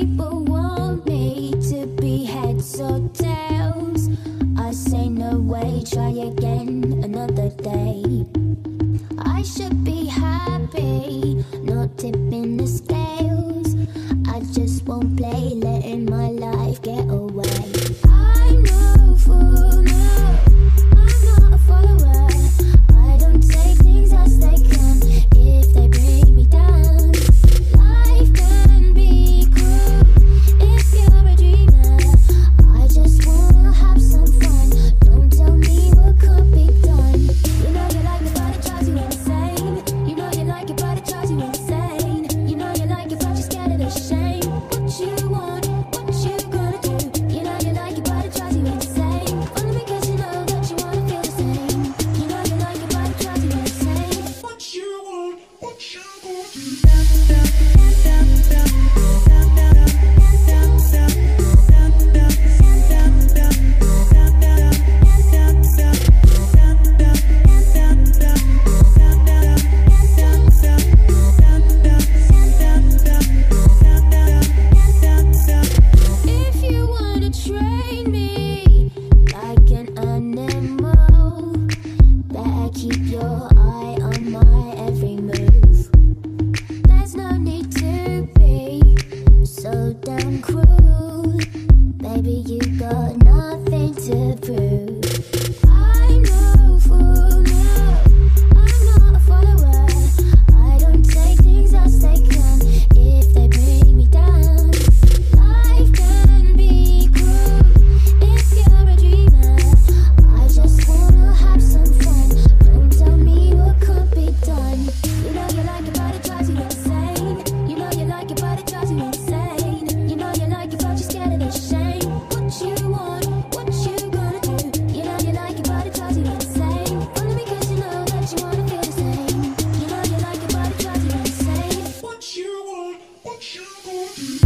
people want me to be heads or tails. I say no way, try again another day. I should be happy, not tipping the scale. What you gonna do?